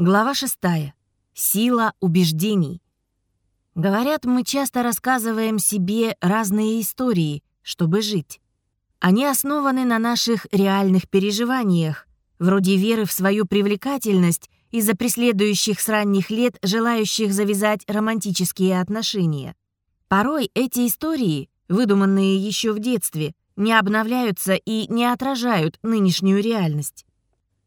Глава шестая. Сила убеждений. Говорят, мы часто рассказываем себе разные истории, чтобы жить. Они основаны на наших реальных переживаниях, вроде веры в свою привлекательность из-за преследующих с ранних лет желающих завязать романтические отношения. Порой эти истории, выдуманные еще в детстве, не обновляются и не отражают нынешнюю реальность.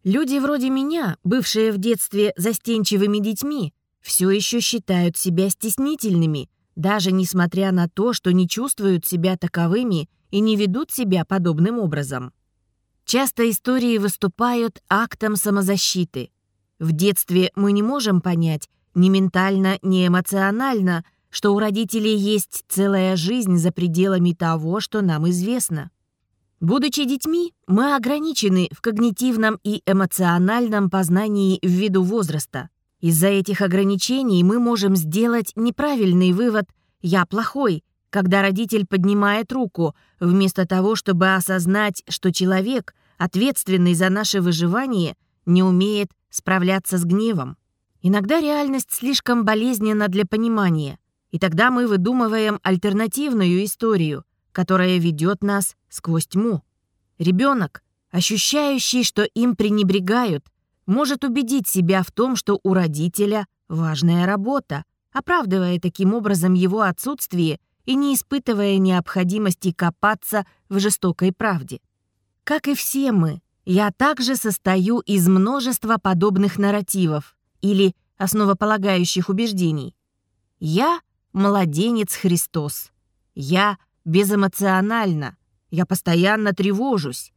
Люди вроде меня, бывшие в детстве застенчивыми детьми, все еще считают себя стеснительными, даже несмотря на то, что не чувствуют себя таковыми и не ведут себя подобным образом. Часто истории выступают актом самозащиты. В детстве мы не можем понять ни ментально, ни эмоционально, что у родителей есть целая жизнь за пределами того, что нам известно. Будучи детьми, мы ограничены в когнитивном и эмоциональном познании ввиду возраста. Из-за этих ограничений мы можем сделать неправильный вывод «я плохой», когда родитель поднимает руку, вместо того, чтобы осознать, что человек, ответственный за наше выживание, не умеет справляться с гневом. Иногда реальность слишком болезненна для понимания, и тогда мы выдумываем альтернативную историю, которая ведет нас сквозь тьму. Ребенок, ощущающий, что им пренебрегают, может убедить себя в том, что у родителя важная работа, оправдывая таким образом его отсутствие и не испытывая необходимости копаться в жестокой правде. Как и все мы, я также состою из множества подобных нарративов или основополагающих убеждений. Я — младенец Христос. Я безэмоционально. Я постоянно тревожусь.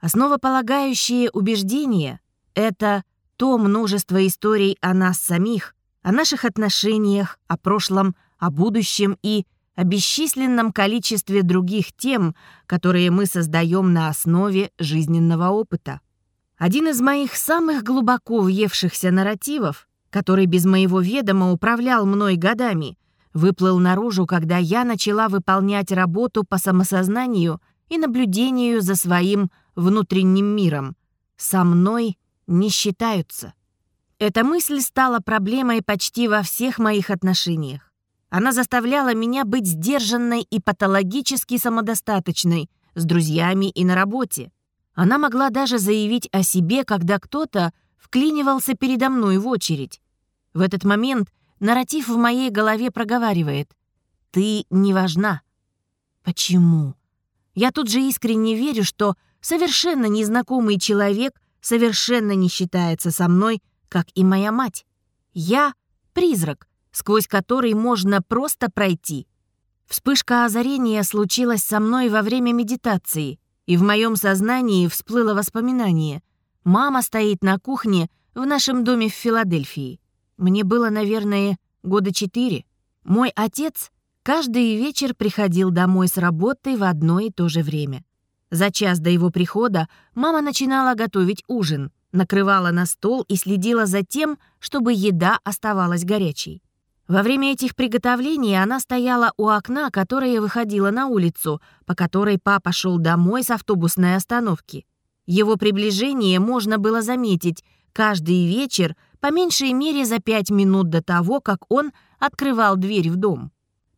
Основополагающие убеждения — это то множество историй о нас самих, о наших отношениях, о прошлом, о будущем и о бесчисленном количестве других тем, которые мы создаем на основе жизненного опыта. Один из моих самых глубоко въевшихся нарративов, который без моего ведома управлял мной годами, выплыл наружу, когда я начала выполнять работу по самосознанию и наблюдению за своим внутренним миром. Со мной не считаются. Эта мысль стала проблемой почти во всех моих отношениях. Она заставляла меня быть сдержанной и патологически самодостаточной с друзьями и на работе. Она могла даже заявить о себе, когда кто-то вклинивался передо мной в очередь. В этот момент Нарратив в моей голове проговаривает «Ты не важна». Почему? Я тут же искренне верю, что совершенно незнакомый человек совершенно не считается со мной, как и моя мать. Я — призрак, сквозь который можно просто пройти. Вспышка озарения случилась со мной во время медитации, и в моем сознании всплыло воспоминание. Мама стоит на кухне в нашем доме в Филадельфии. Мне было, наверное, года четыре. Мой отец каждый вечер приходил домой с работы в одно и то же время. За час до его прихода мама начинала готовить ужин, накрывала на стол и следила за тем, чтобы еда оставалась горячей. Во время этих приготовлений она стояла у окна, которое выходило на улицу, по которой папа шел домой с автобусной остановки. Его приближение можно было заметить каждый вечер по меньшей мере за пять минут до того, как он открывал дверь в дом.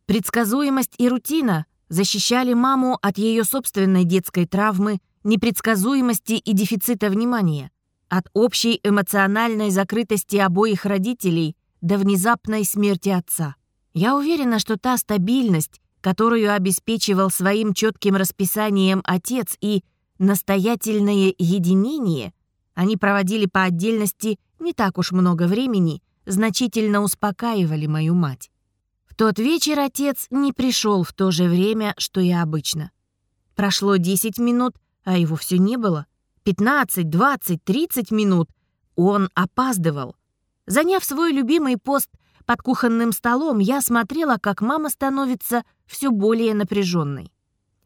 Предсказуемость и рутина защищали маму от ее собственной детской травмы, непредсказуемости и дефицита внимания, от общей эмоциональной закрытости обоих родителей до внезапной смерти отца. Я уверена, что та стабильность, которую обеспечивал своим четким расписанием отец и настоятельное единение, они проводили по отдельности не так уж много времени, значительно успокаивали мою мать. В тот вечер отец не пришел в то же время, что и обычно. Прошло 10 минут, а его все не было. 15, 20, 30 минут. Он опаздывал. Заняв свой любимый пост под кухонным столом, я смотрела, как мама становится все более напряженной.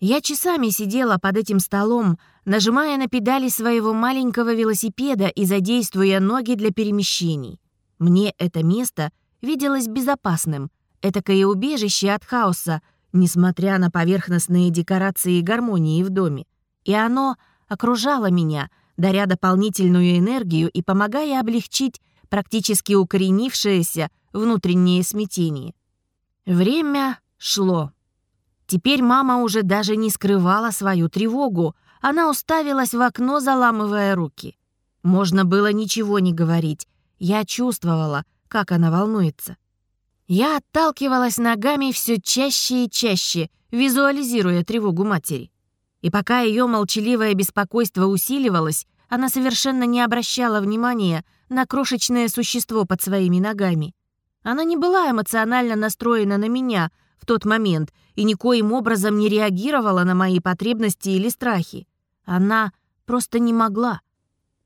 Я часами сидела под этим столом, нажимая на педали своего маленького велосипеда и задействуя ноги для перемещений. Мне это место виделось безопасным, этакое убежище от хаоса, несмотря на поверхностные декорации и гармонии в доме. И оно окружало меня, даря дополнительную энергию и помогая облегчить практически укоренившееся внутреннее смятение. Время шло. Теперь мама уже даже не скрывала свою тревогу, она уставилась в окно, заламывая руки. Можно было ничего не говорить. Я чувствовала, как она волнуется. Я отталкивалась ногами все чаще и чаще, визуализируя тревогу матери. И пока ее молчаливое беспокойство усиливалось, она совершенно не обращала внимания на крошечное существо под своими ногами. Она не была эмоционально настроена на меня в тот момент и никоим образом не реагировала на мои потребности или страхи. Она просто не могла.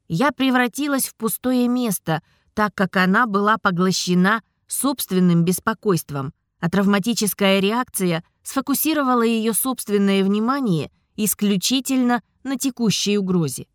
Я превратилась в пустое место, так как она была поглощена собственным беспокойством, а травматическая реакция сфокусировала ее собственное внимание исключительно на текущей угрозе.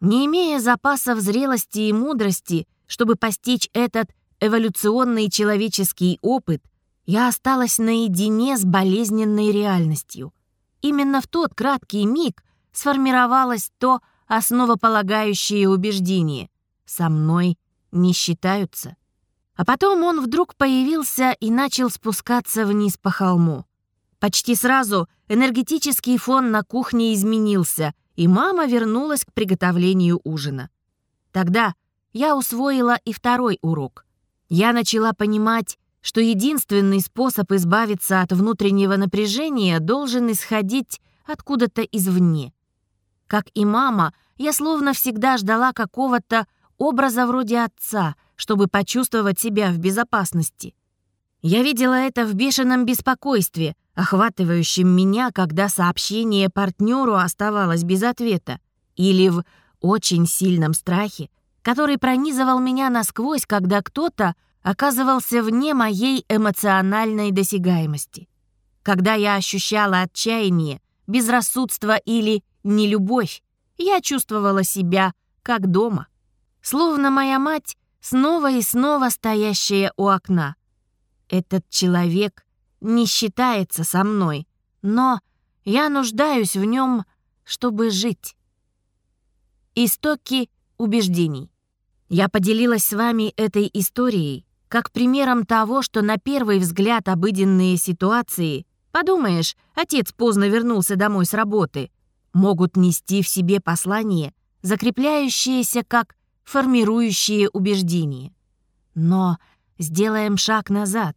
Не имея запасов зрелости и мудрости, чтобы постичь этот эволюционный человеческий опыт, я осталась наедине с болезненной реальностью. Именно в тот краткий миг сформировалось то основополагающее убеждение «со мной не считаются». А потом он вдруг появился и начал спускаться вниз по холму. Почти сразу энергетический фон на кухне изменился, и мама вернулась к приготовлению ужина. Тогда я усвоила и второй урок. Я начала понимать, что единственный способ избавиться от внутреннего напряжения должен исходить откуда-то извне. Как и мама, я словно всегда ждала какого-то образа вроде отца, чтобы почувствовать себя в безопасности. Я видела это в бешеном беспокойстве, охватывающем меня, когда сообщение партнеру оставалось без ответа, или в очень сильном страхе, который пронизывал меня насквозь, когда кто-то оказывался вне моей эмоциональной досягаемости. Когда я ощущала отчаяние, безрассудство или нелюбовь, я чувствовала себя как дома. Словно моя мать, снова и снова стоящая у окна. Этот человек не считается со мной, но я нуждаюсь в нем, чтобы жить. Истоки убеждений. Я поделилась с вами этой историей как примером того, что на первый взгляд обыденные ситуации, подумаешь, отец поздно вернулся домой с работы, могут нести в себе послание, закрепляющееся как формирующие убеждения. Но сделаем шаг назад.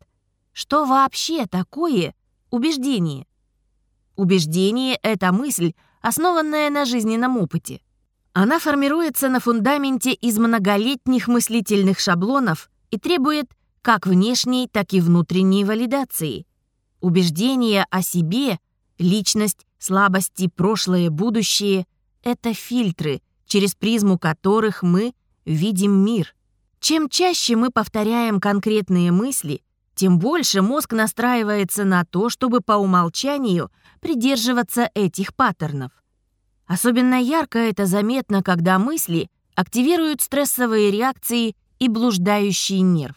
Что вообще такое убеждение? Убеждение — это мысль, основанная на жизненном опыте. Она формируется на фундаменте из многолетних мыслительных шаблонов и требует как внешней, так и внутренней валидации. Убеждение о себе, личность, слабости, прошлое, будущее — это фильтры, через призму которых мы видим мир. Чем чаще мы повторяем конкретные мысли, тем больше мозг настраивается на то, чтобы по умолчанию придерживаться этих паттернов. Особенно ярко это заметно, когда мысли активируют стрессовые реакции и блуждающий нерв.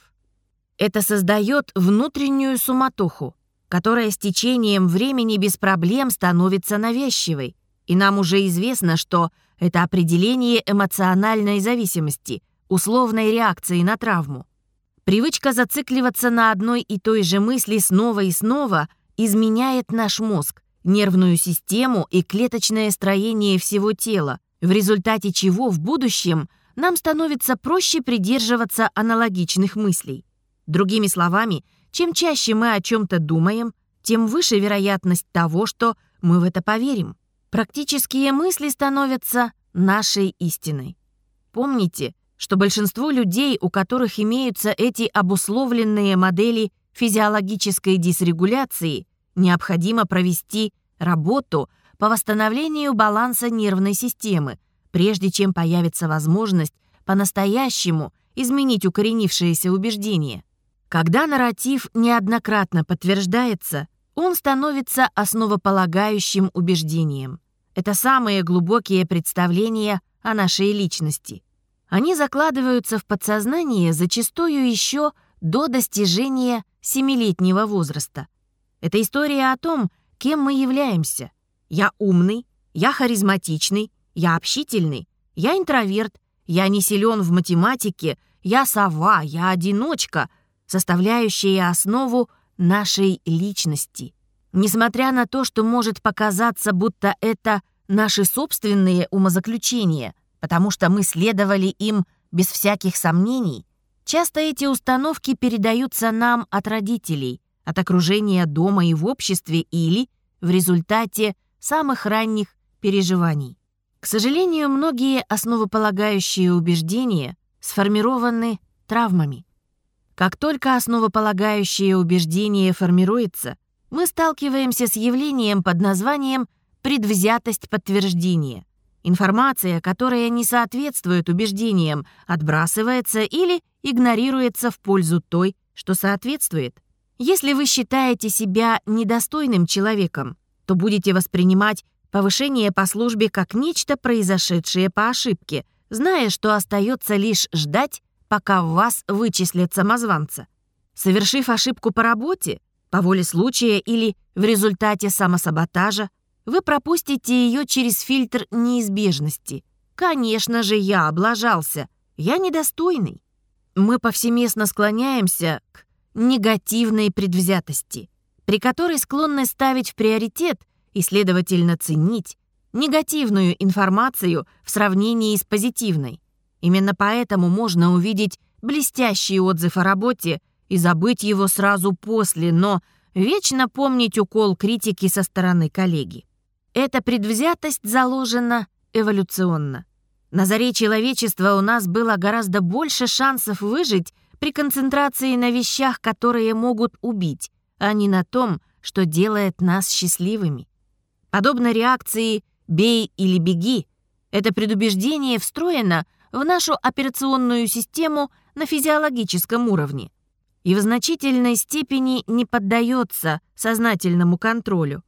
Это создает внутреннюю суматоху, которая с течением времени без проблем становится навязчивой. И нам уже известно, что это определение эмоциональной зависимости, условной реакции на травму. Привычка зацикливаться на одной и той же мысли снова и снова изменяет наш мозг, нервную систему и клеточное строение всего тела, в результате чего в будущем нам становится проще придерживаться аналогичных мыслей. Другими словами, чем чаще мы о чем-то думаем, тем выше вероятность того, что мы в это поверим. Практические мысли становятся нашей истиной. Помните, что большинству людей, у которых имеются эти обусловленные модели физиологической дисрегуляции, необходимо провести работу по восстановлению баланса нервной системы, прежде чем появится возможность по-настоящему изменить укоренившиеся убеждения. Когда нарратив неоднократно подтверждается, он становится основополагающим убеждением. Это самые глубокие представления о нашей личности. Они закладываются в подсознание зачастую еще до достижения семилетнего возраста. Это история о том, кем мы являемся. Я умный, я харизматичный, я общительный, я интроверт, я не силен в математике, «я сова», «я одиночка», составляющие основу нашей личности. Несмотря на то, что может показаться, будто это наши собственные умозаключения, потому что мы следовали им без всяких сомнений, часто эти установки передаются нам от родителей, от окружения дома и в обществе или в результате самых ранних переживаний. К сожалению, многие основополагающие убеждения сформированы травмами. Как только основополагающее убеждение формируется, мы сталкиваемся с явлением под названием предвзятость подтверждения. Информация, которая не соответствует убеждениям, отбрасывается или игнорируется в пользу той, что соответствует. Если вы считаете себя недостойным человеком, то будете воспринимать повышение по службе как нечто, произошедшее по ошибке, зная, что остается лишь ждать, пока в вас вычислят самозванца. Совершив ошибку по работе, по воле случая или в результате самосаботажа, вы пропустите ее через фильтр неизбежности. Конечно же, я облажался. Я недостойный. Мы повсеместно склоняемся к негативной предвзятости, при которой склонны ставить в приоритет и, следовательно, ценить негативную информацию в сравнении с позитивной. Именно поэтому можно увидеть блестящий отзыв о работе и забыть его сразу после, но вечно помнить укол критики со стороны коллеги. Эта предвзятость заложена эволюционно. На заре человечества у нас было гораздо больше шансов выжить при концентрации на вещах, которые могут убить, а не на том, что делает нас счастливыми. Подобно реакции «бей или беги», это предубеждение встроено в нашу операционную систему на физиологическом уровне и в значительной степени не поддается сознательному контролю.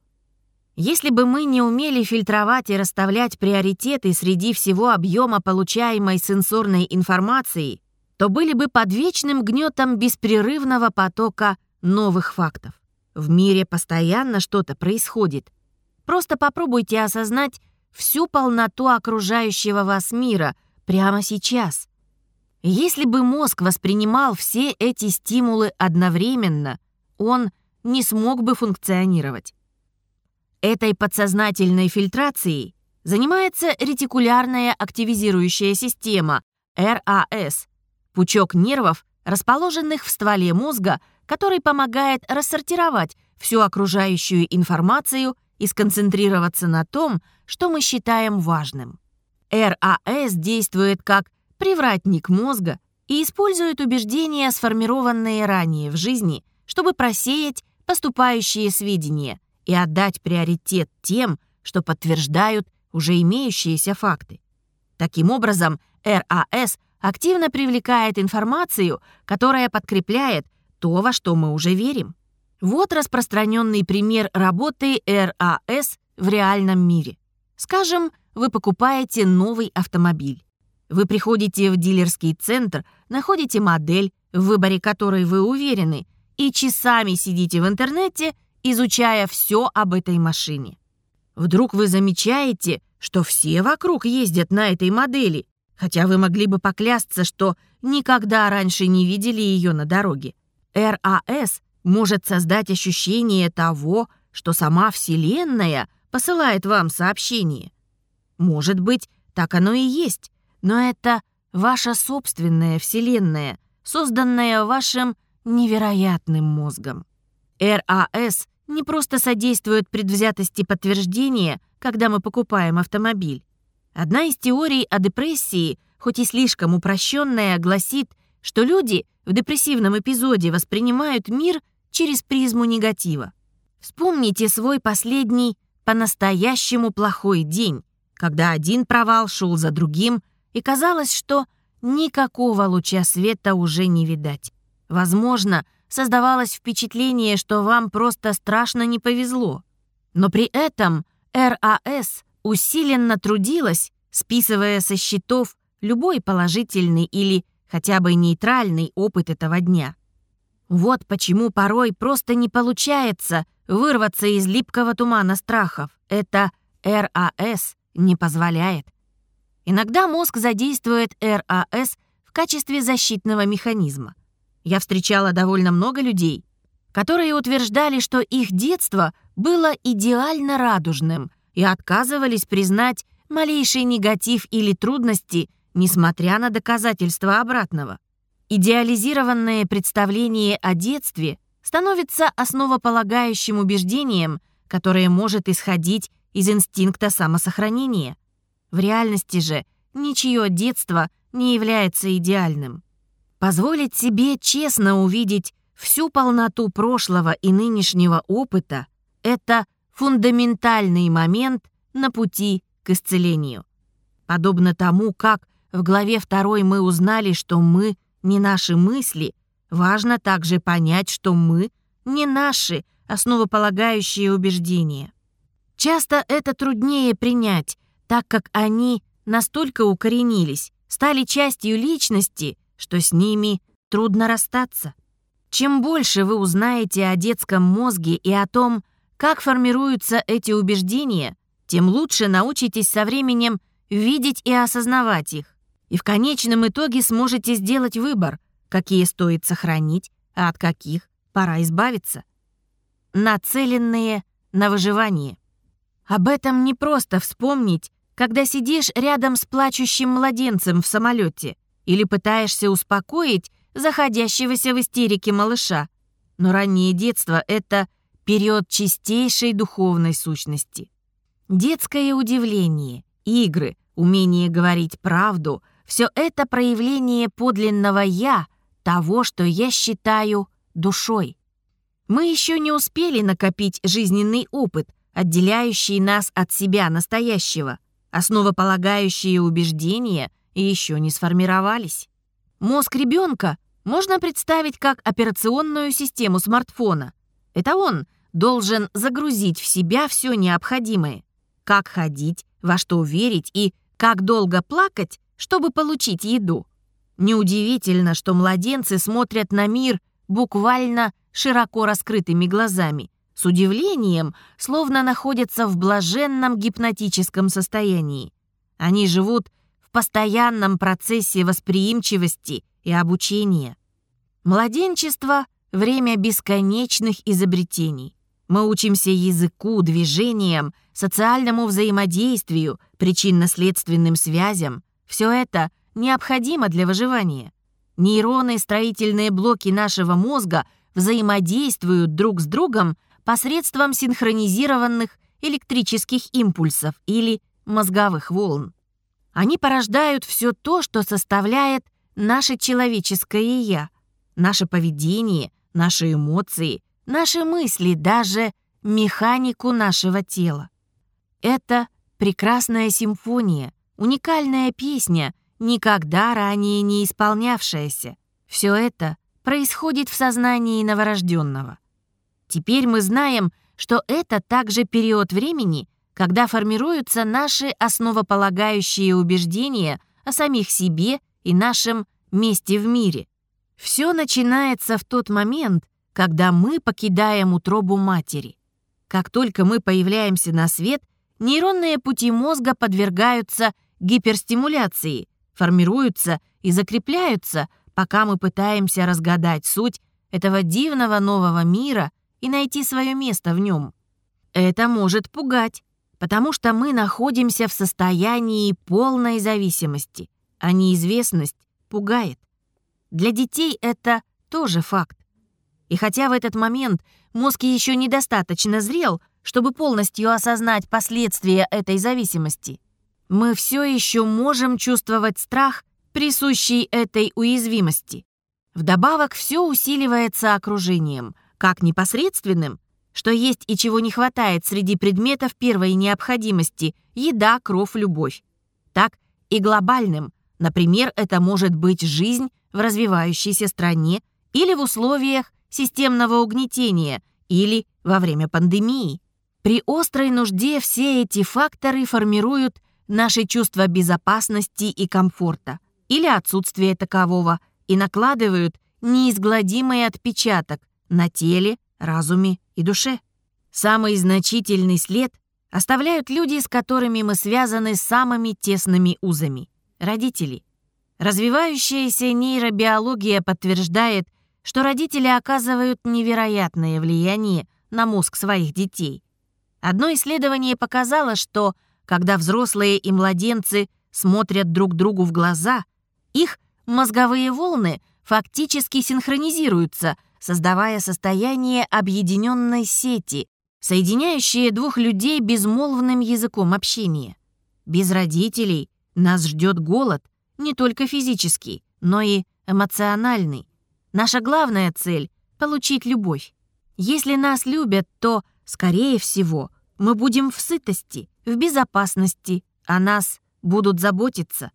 Если бы мы не умели фильтровать и расставлять приоритеты среди всего объема получаемой сенсорной информации, то были бы под вечным гнетом беспрерывного потока новых фактов. В мире постоянно что-то происходит. Просто попробуйте осознать всю полноту окружающего вас мира прямо сейчас. Если бы мозг воспринимал все эти стимулы одновременно, он не смог бы функционировать. Этой подсознательной фильтрацией занимается ретикулярная активизирующая система, РАС, пучок нервов, расположенных в стволе мозга, который помогает рассортировать всю окружающую информацию и сконцентрироваться на том, что мы считаем важным. РАС действует как привратник мозга и использует убеждения, сформированные ранее в жизни, чтобы просеять поступающие сведения, и отдать приоритет тем, что подтверждают уже имеющиеся факты. Таким образом, РАС активно привлекает информацию, которая подкрепляет то, во что мы уже верим. Вот распространенный пример работы РАС в реальном мире. Скажем, вы покупаете новый автомобиль. Вы приходите в дилерский центр, находите модель, в выборе которой вы уверены, и часами сидите в интернете изучая все об этой машине. Вдруг вы замечаете, что все вокруг ездят на этой модели, хотя вы могли бы поклясться, что никогда раньше не видели ее на дороге. РАС может создать ощущение того, что сама Вселенная посылает вам сообщение. Может быть, так оно и есть, но это ваша собственная Вселенная, созданная вашим невероятным мозгом. РАС не просто содействует предвзятости подтверждения, когда мы покупаем автомобиль. Одна из теорий о депрессии, хоть и слишком упрощенная, гласит, что люди в депрессивном эпизоде воспринимают мир через призму негатива. Вспомните свой последний по-настоящему плохой день, когда один провал шел за другим, и казалось, что никакого луча света уже не видать. Возможно, создавалось впечатление, что вам просто страшно не повезло. Но при этом РАС усиленно трудилась, списывая со счетов любой положительный или хотя бы нейтральный опыт этого дня. Вот почему порой просто не получается вырваться из липкого тумана страхов. Это РАС не позволяет. Иногда мозг задействует РАС качестве защитного механизма. Я встречала довольно много людей, которые утверждали, что их детство было идеально радужным и отказывались признать малейший негатив или трудности, несмотря на доказательства обратного. Идеализированное представление о детстве становится основополагающим убеждением, которое может исходить из инстинкта самосохранения. В реальности же ничье детство не является идеальным. Позволить себе честно увидеть всю полноту прошлого и нынешнего опыта — это фундаментальный момент на пути к исцелению. Подобно тому, как в главе второй мы узнали, что мы не наши мысли, важно также понять, что мы не наши основополагающие убеждения. Часто это труднее принять, так как они настолько укоренились, стали частью личности, что с ними трудно расстаться. Чем больше вы узнаете о детском мозге и о том, как формируются эти убеждения, тем лучше научитесь со временем видеть и осознавать их. И в конечном итоге сможете сделать выбор, какие стоит сохранить, а от каких пора избавиться. Нацеленные на выживание. Об этом не просто вспомнить, когда сидишь рядом с плачущим младенцем в самолете или пытаешься успокоить заходящегося в истерике малыша. Но раннее детство — это период чистейшей духовной сущности. Детское удивление, игры, умение говорить правду — все это проявление подлинного «я», того, что я считаю душой. Мы еще не успели накопить жизненный опыт, отделяющий нас от себя настоящего. Основополагающие убеждения еще не сформировались. Мозг ребенка можно представить как операционную систему смартфона. Это он должен загрузить в себя все необходимое. Как ходить, во что верить и как долго плакать, чтобы получить еду. Неудивительно, что младенцы смотрят на мир буквально широко раскрытыми глазами, с удивлением, словно находятся в блаженном гипнотическом состоянии. Они живут в постоянном процессе восприимчивости и обучения. Младенчество — время бесконечных изобретений. Мы учимся языку, движениям, социальному взаимодействию, причинно-следственным связям. Все это необходимо для выживания. Нейроны, строительные блоки нашего мозга взаимодействуют друг с другом посредством синхронизированных электрических импульсов или мозговых волн. Они порождают все то, что составляет наше человеческое «я», наше поведение, наши эмоции, наши мысли, даже механику нашего тела. Это прекрасная симфония, уникальная песня, никогда ранее не исполнявшаяся. Все это происходит в сознании новорожденного. Теперь мы знаем, что это также период времени, когда формируются наши основополагающие убеждения о самих себе и нашем месте в мире. Все начинается в тот момент, когда мы покидаем утробу матери. Как только мы появляемся на свет, нейронные пути мозга подвергаются гиперстимуляции, формируются и закрепляются, пока мы пытаемся разгадать суть этого дивного нового мира и найти свое место в нем. Это может пугать, потому что мы находимся в состоянии полной зависимости, а неизвестность пугает. Для детей это тоже факт. И хотя в этот момент мозг еще недостаточно зрел, чтобы полностью осознать последствия этой зависимости, мы все еще можем чувствовать страх, присущий этой уязвимости. Вдобавок все усиливается окружением, как непосредственным, что есть и чего не хватает среди предметов первой необходимости – еда, кровь, любовь, так и глобальным, например, это может быть жизнь в развивающейся стране или в условиях системного угнетения или во время пандемии. При острой нужде все эти факторы формируют наши чувства безопасности и комфорта или отсутствие такового и накладывают неизгладимый отпечаток на теле, разуме и душе. Самый значительный след оставляют люди, с которыми мы связаны самыми тесными узами – родители. Развивающаяся нейробиология подтверждает, что родители оказывают невероятное влияние на мозг своих детей. Одно исследование показало, что когда взрослые и младенцы смотрят друг другу в глаза, их мозговые волны фактически синхронизируются, создавая состояние объединенной сети, соединяющие двух людей безмолвным языком общения. Без родителей нас ждет голод, не только физический, но и эмоциональный. Наша главная цель — получить любовь. Если нас любят, то, скорее всего, мы будем в сытости, в безопасности, о нас будут заботиться.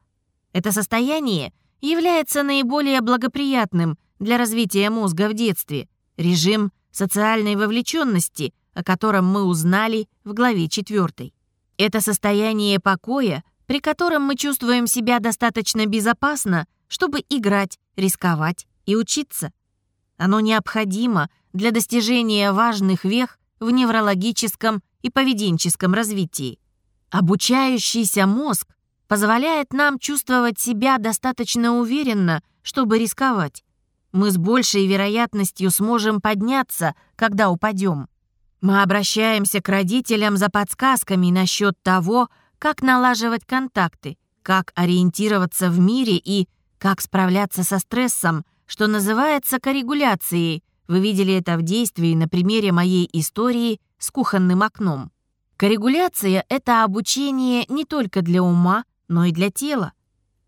Это состояние является наиболее благоприятным для развития мозга в детстве, режим социальной вовлеченности, о котором мы узнали в главе 4. Это состояние покоя, при котором мы чувствуем себя достаточно безопасно, чтобы играть, рисковать и учиться. Оно необходимо для достижения важных вех в неврологическом и поведенческом развитии. Обучающийся мозг позволяет нам чувствовать себя достаточно уверенно, чтобы рисковать. Мы с большей вероятностью сможем подняться, когда упадем. Мы обращаемся к родителям за подсказками насчет того, как налаживать контакты, как ориентироваться в мире и как справляться со стрессом, что называется коррегуляцией. Вы видели это в действии на примере моей истории с кухонным окном. Коррегуляция — это обучение не только для ума, но и для тела.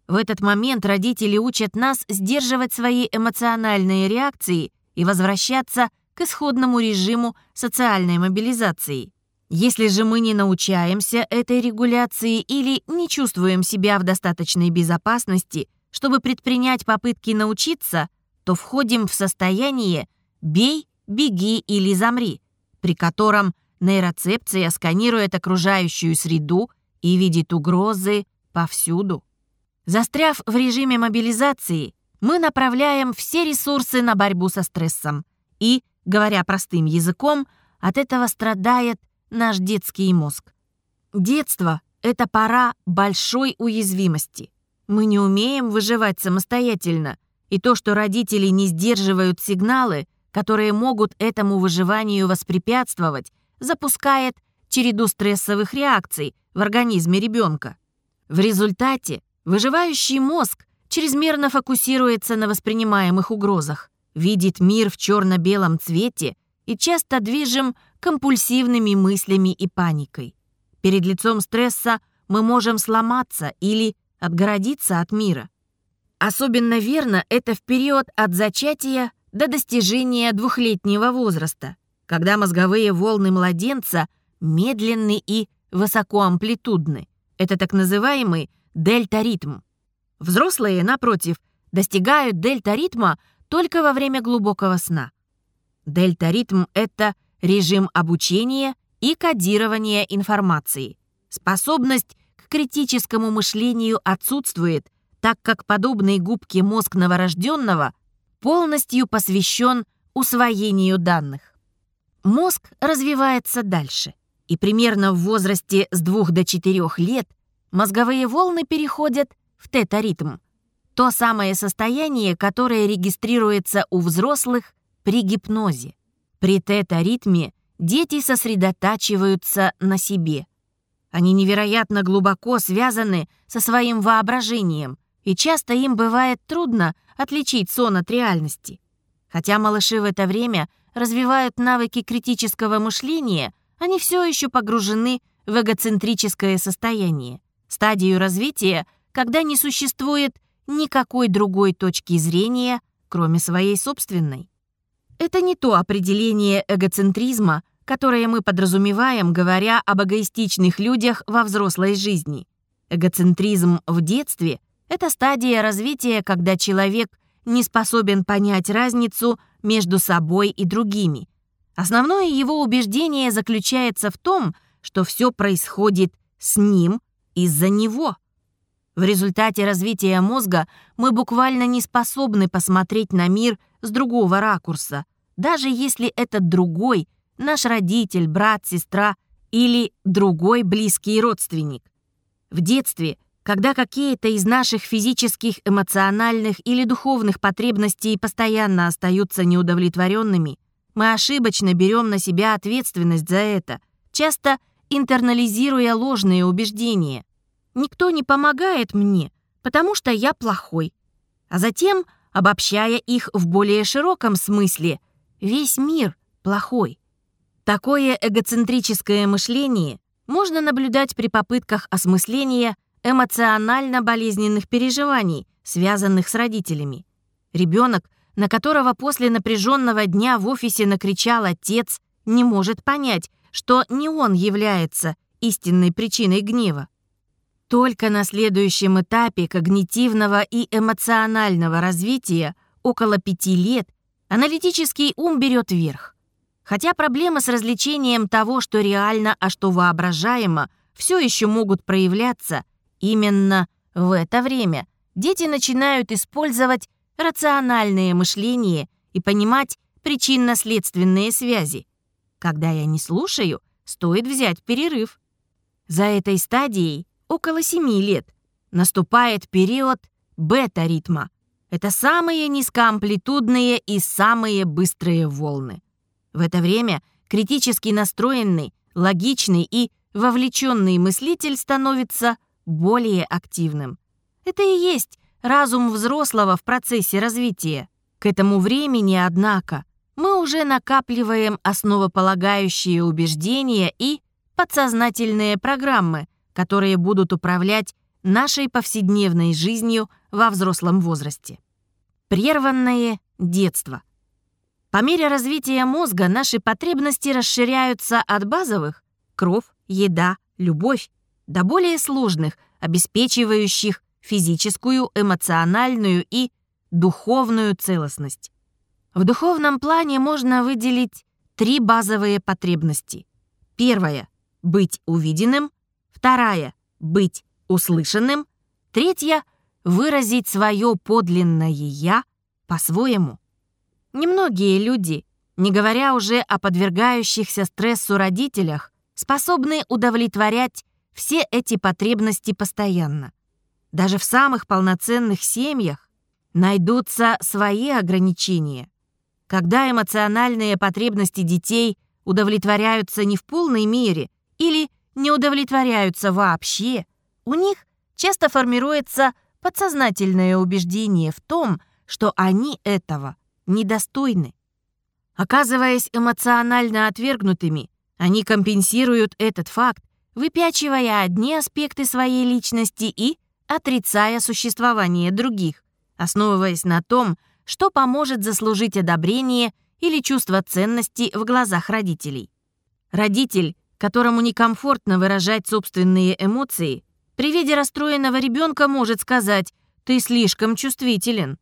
В этот момент родители учат нас сдерживать свои эмоциональные реакции и возвращаться к исходному режиму социальной мобилизации. Если же мы не научаемся этой регуляции или не чувствуем себя в достаточной безопасности, чтобы предпринять попытки научиться, то входим в состояние «бей, беги или замри», при котором нейроцепция сканирует окружающую среду и видит угрозы повсюду. Застряв в режиме мобилизации, мы направляем все ресурсы на борьбу со стрессом. И, говоря простым языком, от этого страдает наш детский мозг. Детство — это пора большой уязвимости. Мы не умеем выживать самостоятельно, и то, что родители не сдерживают сигналы, которые могут этому выживанию воспрепятствовать, запускает череду стрессовых реакций в организме ребенка. В результате выживающий мозг чрезмерно фокусируется на воспринимаемых угрозах, видит мир в черно-белом цвете и часто движим компульсивными мыслями и паникой. Перед лицом стресса мы можем сломаться или отгородиться от мира. Особенно верно это в период от зачатия до достижения двухлетнего возраста, когда мозговые волны младенца медленны и высокоамплитудны. Это так называемый дельта-ритм. Взрослые, напротив, достигают дельта-ритма только во время глубокого сна. Дельта-ритм — это режим обучения и кодирования информации. Способность к критическому мышлению отсутствует, так как подобный губке мозг новорожденного полностью посвящен усвоению данных. Мозг развивается дальше, и примерно в возрасте с 2 до 4 лет мозговые волны переходят в тета-ритм, то самое состояние, которое регистрируется у взрослых при гипнозе. При тета-ритме дети сосредотачиваются на себе. Они невероятно глубоко связаны со своим воображением, и часто им бывает трудно отличить сон от реальности. Хотя малыши в это время развивают навыки критического мышления, они все еще погружены в эгоцентрическое состояние, стадию развития, когда не существует никакой другой точки зрения, кроме своей собственной. Это не то определение эгоцентризма, которое мы подразумеваем, говоря об эгоистичных людях во взрослой жизни. Эгоцентризм в детстве — это стадия развития, когда человек не способен понять разницу между собой и другими. Основное его убеждение заключается в том, что все происходит с ним из-за него. В результате развития мозга мы буквально не способны посмотреть на мир с другого ракурса, даже если этот другой — наш родитель, брат, сестра или другой близкий родственник. В детстве Когда какие-то из наших физических, эмоциональных или духовных потребностей постоянно остаются неудовлетворенными, мы ошибочно берем на себя ответственность за это, часто интернализируя ложные убеждения. Никто не помогает мне, потому что я плохой. А затем, обобщая их в более широком смысле, весь мир плохой. Такое эгоцентрическое мышление можно наблюдать при попытках осмысления эмоционально болезненных переживаний, связанных с родителями. Ребенок, на которого после напряженного дня в офисе накричал отец, не может понять, что не он является истинной причиной гнева. Только на следующем этапе когнитивного и эмоционального развития, около пяти лет, аналитический ум берет верх. Хотя проблемы с развлечением того, что реально, а что воображаемо, все еще могут проявляться, именно в это время дети начинают использовать рациональное мышление и понимать причинно-следственные связи. Когда я не слушаю, стоит взять перерыв. За этой стадией, около 7 лет, наступает период бета-ритма. Это самые низкоамплитудные и самые быстрые волны. В это время критически настроенный, логичный и вовлеченный мыслитель становится более активным. Это и есть разум взрослого в процессе развития. К этому времени, однако, мы уже накапливаем основополагающие убеждения и подсознательные программы, которые будут управлять нашей повседневной жизнью во взрослом возрасте. Прерванное детство – по мере развития мозга наши потребности расширяются от базовых – кровь, еда, любовь, до более сложных, обеспечивающих физическую, эмоциональную и духовную целостность. В духовном плане можно выделить три базовые потребности. Первая — быть увиденным. Вторая — быть услышанным. Третья — выразить свое подлинное «я» по-своему. Немногие люди, не говоря уже о подвергающихся стрессу родителях, способны удовлетворять все эти потребности постоянно. Даже в самых полноценных семьях найдутся свои ограничения. Когда эмоциональные потребности детей удовлетворяются не в полной мере или не удовлетворяются вообще, у них часто формируется подсознательное убеждение в том, что они этого недостойны. Оказываясь эмоционально отвергнутыми, они компенсируют этот факт, выпячивая одни аспекты своей личности и отрицая существование других, основываясь на том, что поможет заслужить одобрение или чувство ценности в глазах родителей. Родитель, которому некомфортно выражать собственные эмоции, при виде расстроенного ребенка может сказать «ты слишком чувствителен».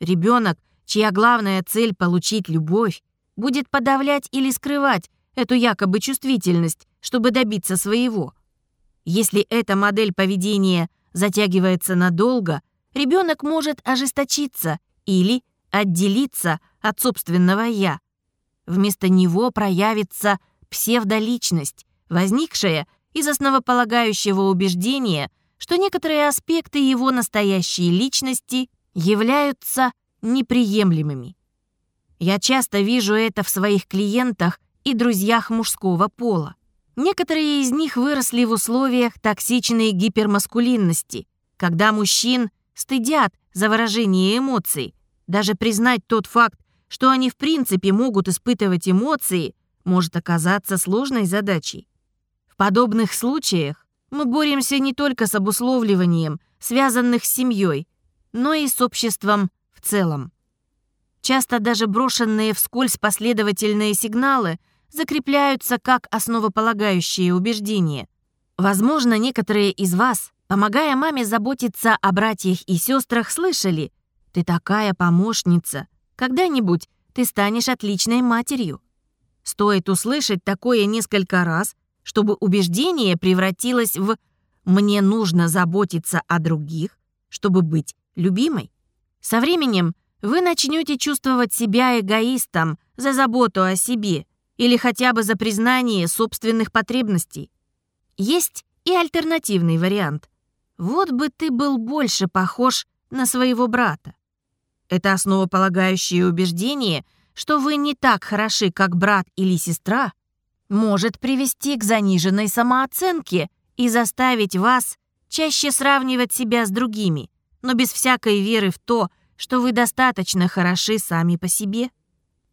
Ребенок – чья главная цель — получить любовь, будет подавлять или скрывать эту якобы чувствительность, чтобы добиться своего. Если эта модель поведения затягивается надолго, ребенок может ожесточиться или отделиться от собственного «я». Вместо него проявится псевдоличность, возникшая из основополагающего убеждения, что некоторые аспекты его настоящей личности являются неприемлемыми. Я часто вижу это в своих клиентах и друзьях мужского пола. Некоторые из них выросли в условиях токсичной гипермаскулинности, когда мужчин стыдят за выражение эмоций. Даже признать тот факт, что они в принципе могут испытывать эмоции, может оказаться сложной задачей. В подобных случаях мы боремся не только с обусловливанием, связанных с семьей, но и с обществом целом. Часто даже брошенные вскользь последовательные сигналы закрепляются как основополагающие убеждения. Возможно, некоторые из вас, помогая маме заботиться о братьях и сестрах, слышали «Ты такая помощница, когда-нибудь ты станешь отличной матерью». Стоит услышать такое несколько раз, чтобы убеждение превратилось в «мне нужно заботиться о других, чтобы быть любимой». Со временем вы начнете чувствовать себя эгоистом за заботу о себе или хотя бы за признание собственных потребностей. Есть и альтернативный вариант. Вот бы ты был больше похож на своего брата. Это основополагающее убеждение, что вы не так хороши, как брат или сестра, может привести к заниженной самооценке и заставить вас чаще сравнивать себя с другими, но без всякой веры в то, что вы достаточно хороши сами по себе.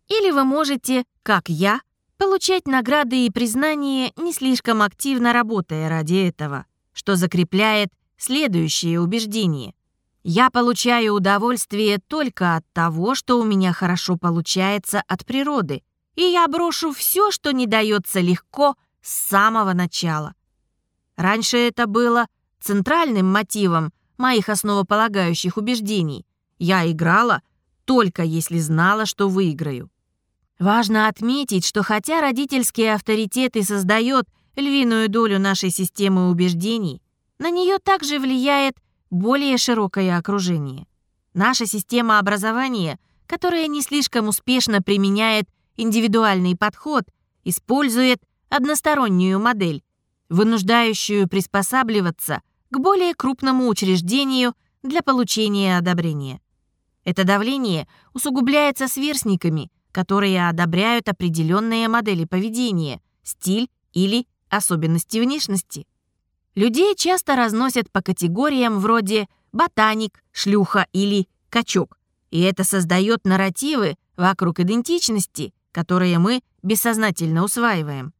Или вы можете, как я, получать награды и признание, не слишком активно работая ради этого, что закрепляет следующее убеждение. Я получаю удовольствие только от того, что у меня хорошо получается от природы, и я брошу все, что не дается легко с самого начала. Раньше это было центральным мотивом моих основополагающих убеждений. Я играла только если знала, что выиграю. Важно отметить, что хотя родительский авторитет и создает львиную долю нашей системы убеждений, на нее также влияет более широкое окружение. Наша система образования, которая не слишком успешно применяет индивидуальный подход, использует одностороннюю модель, вынуждающую приспосабливаться к более крупному учреждению для получения одобрения. Это давление усугубляется сверстниками, которые одобряют определенные модели поведения, стиль или особенности внешности. Людей часто разносят по категориям вроде «ботаник», «шлюха» или «качок», и это создает нарративы вокруг идентичности, которые мы бессознательно усваиваем.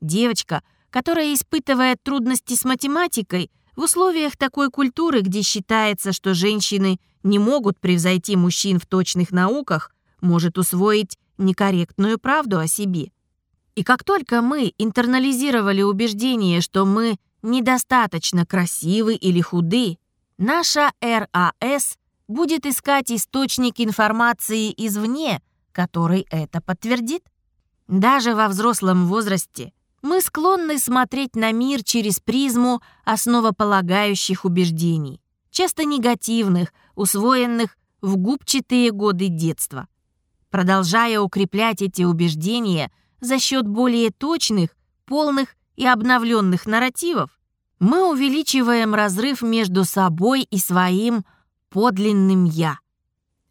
Девочка, которая испытывает трудности с математикой, в условиях такой культуры, где считается, что женщины не могут превзойти мужчин в точных науках, может усвоить некорректную правду о себе. И как только мы интернализировали убеждение, что мы недостаточно красивы или худы, наша РАС будет искать источник информации извне, который это подтвердит. Даже во взрослом возрасте мы склонны смотреть на мир через призму основополагающих убеждений, часто негативных, усвоенных в губчатые годы детства. Продолжая укреплять эти убеждения за счет более точных, полных и обновленных нарративов, мы увеличиваем разрыв между собой и своим подлинным «я».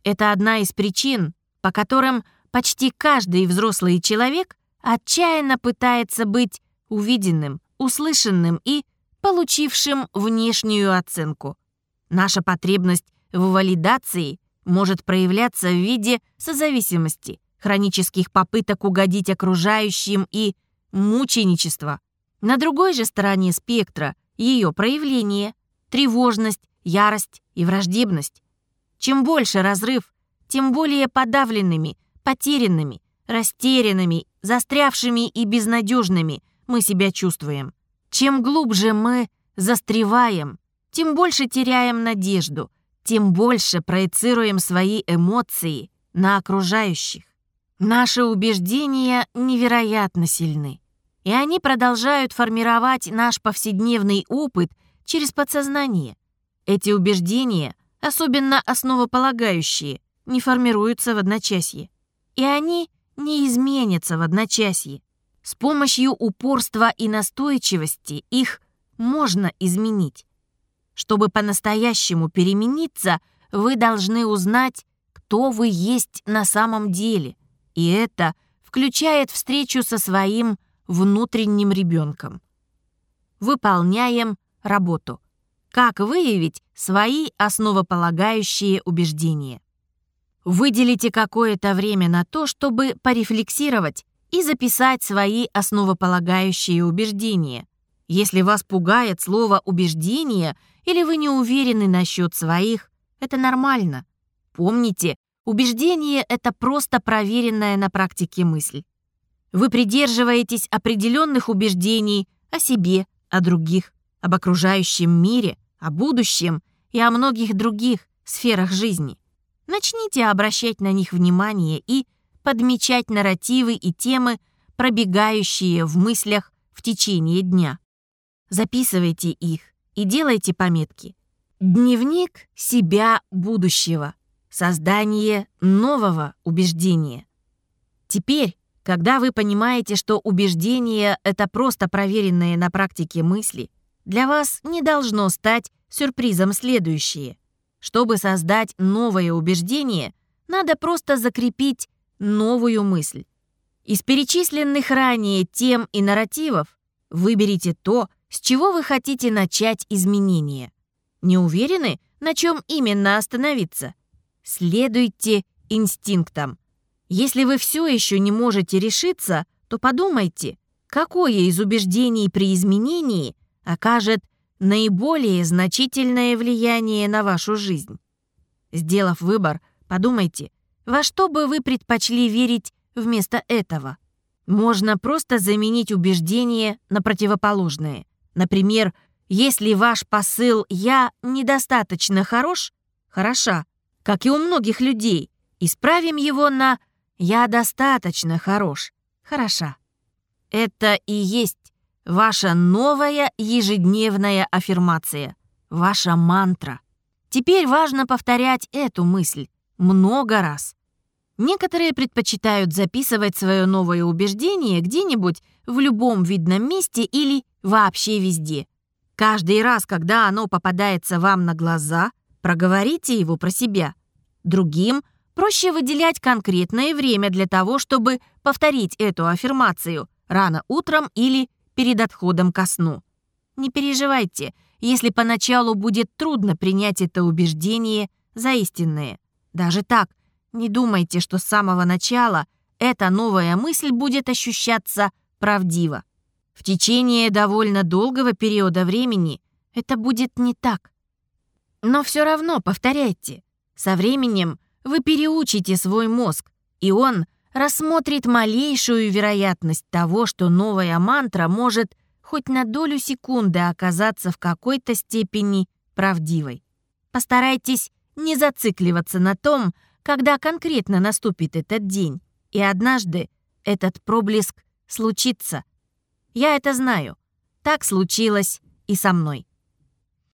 Это одна из причин, по которым почти каждый взрослый человек отчаянно пытается быть увиденным, услышанным и получившим внешнюю оценку. Наша потребность в валидации может проявляться в виде созависимости, хронических попыток угодить окружающим и мученичества. На другой же стороне спектра ее проявление – тревожность, ярость и враждебность. Чем больше разрыв, тем более подавленными, потерянными, растерянными, застрявшими и безнадежными мы себя чувствуем. Чем глубже мы застреваем, тем больше теряем надежду, тем больше проецируем свои эмоции на окружающих. Наши убеждения невероятно сильны, и они продолжают формировать наш повседневный опыт через подсознание. Эти убеждения, особенно основополагающие, не формируются в одночасье. И они не изменятся в одночасье. С помощью упорства и настойчивости их можно изменить. Чтобы по-настоящему перемениться, вы должны узнать, кто вы есть на самом деле. И это включает встречу со своим внутренним ребенком. Выполняем работу. Как выявить свои основополагающие убеждения? Выделите какое-то время на то, чтобы порефлексировать и записать свои основополагающие убеждения. Если вас пугает слово «убеждение» или вы не уверены насчет своих, это нормально. Помните, убеждение — это просто проверенная на практике мысль. Вы придерживаетесь определенных убеждений о себе, о других, об окружающем мире, о будущем и о многих других сферах жизни. Начните обращать на них внимание и подмечать нарративы и темы, пробегающие в мыслях в течение дня. Записывайте их и делайте пометки. Дневник себя будущего. Создание нового убеждения. Теперь, когда вы понимаете, что убеждение — это просто проверенные на практике мысли, для вас не должно стать сюрпризом следующие. Чтобы создать новое убеждение, надо просто закрепить новую мысль. Из перечисленных ранее тем и нарративов выберите то, с чего вы хотите начать изменения. Не уверены, на чем именно остановиться? Следуйте инстинктам. Если вы все еще не можете решиться, то подумайте, какое из убеждений при изменении окажет наиболее значительное влияние на вашу жизнь. Сделав выбор, подумайте, во что бы вы предпочли верить вместо этого. Можно просто заменить убеждение на противоположное. Например, если ваш посыл «я недостаточно хорош», хороша, как и у многих людей, исправим его на «я достаточно хорош», хороша. Это и есть Ваша новая ежедневная аффирмация. Ваша мантра. Теперь важно повторять эту мысль много раз. Некоторые предпочитают записывать свое новое убеждение где-нибудь в любом видном месте или вообще везде. Каждый раз, когда оно попадается вам на глаза, проговорите его про себя. Другим проще выделять конкретное время для того, чтобы повторить эту аффирмацию рано утром или перед отходом ко сну. Не переживайте, если поначалу будет трудно принять это убеждение за истинное. Даже так, не думайте, что с самого начала эта новая мысль будет ощущаться правдиво. В течение довольно долгого периода времени это будет не так. Но все равно повторяйте. Со временем вы переучите свой мозг, и он — рассмотрит малейшую вероятность того, что новая мантра может хоть на долю секунды оказаться в какой-то степени правдивой. Постарайтесь не зацикливаться на том, когда конкретно наступит этот день, и однажды этот проблеск случится. Я это знаю. Так случилось и со мной.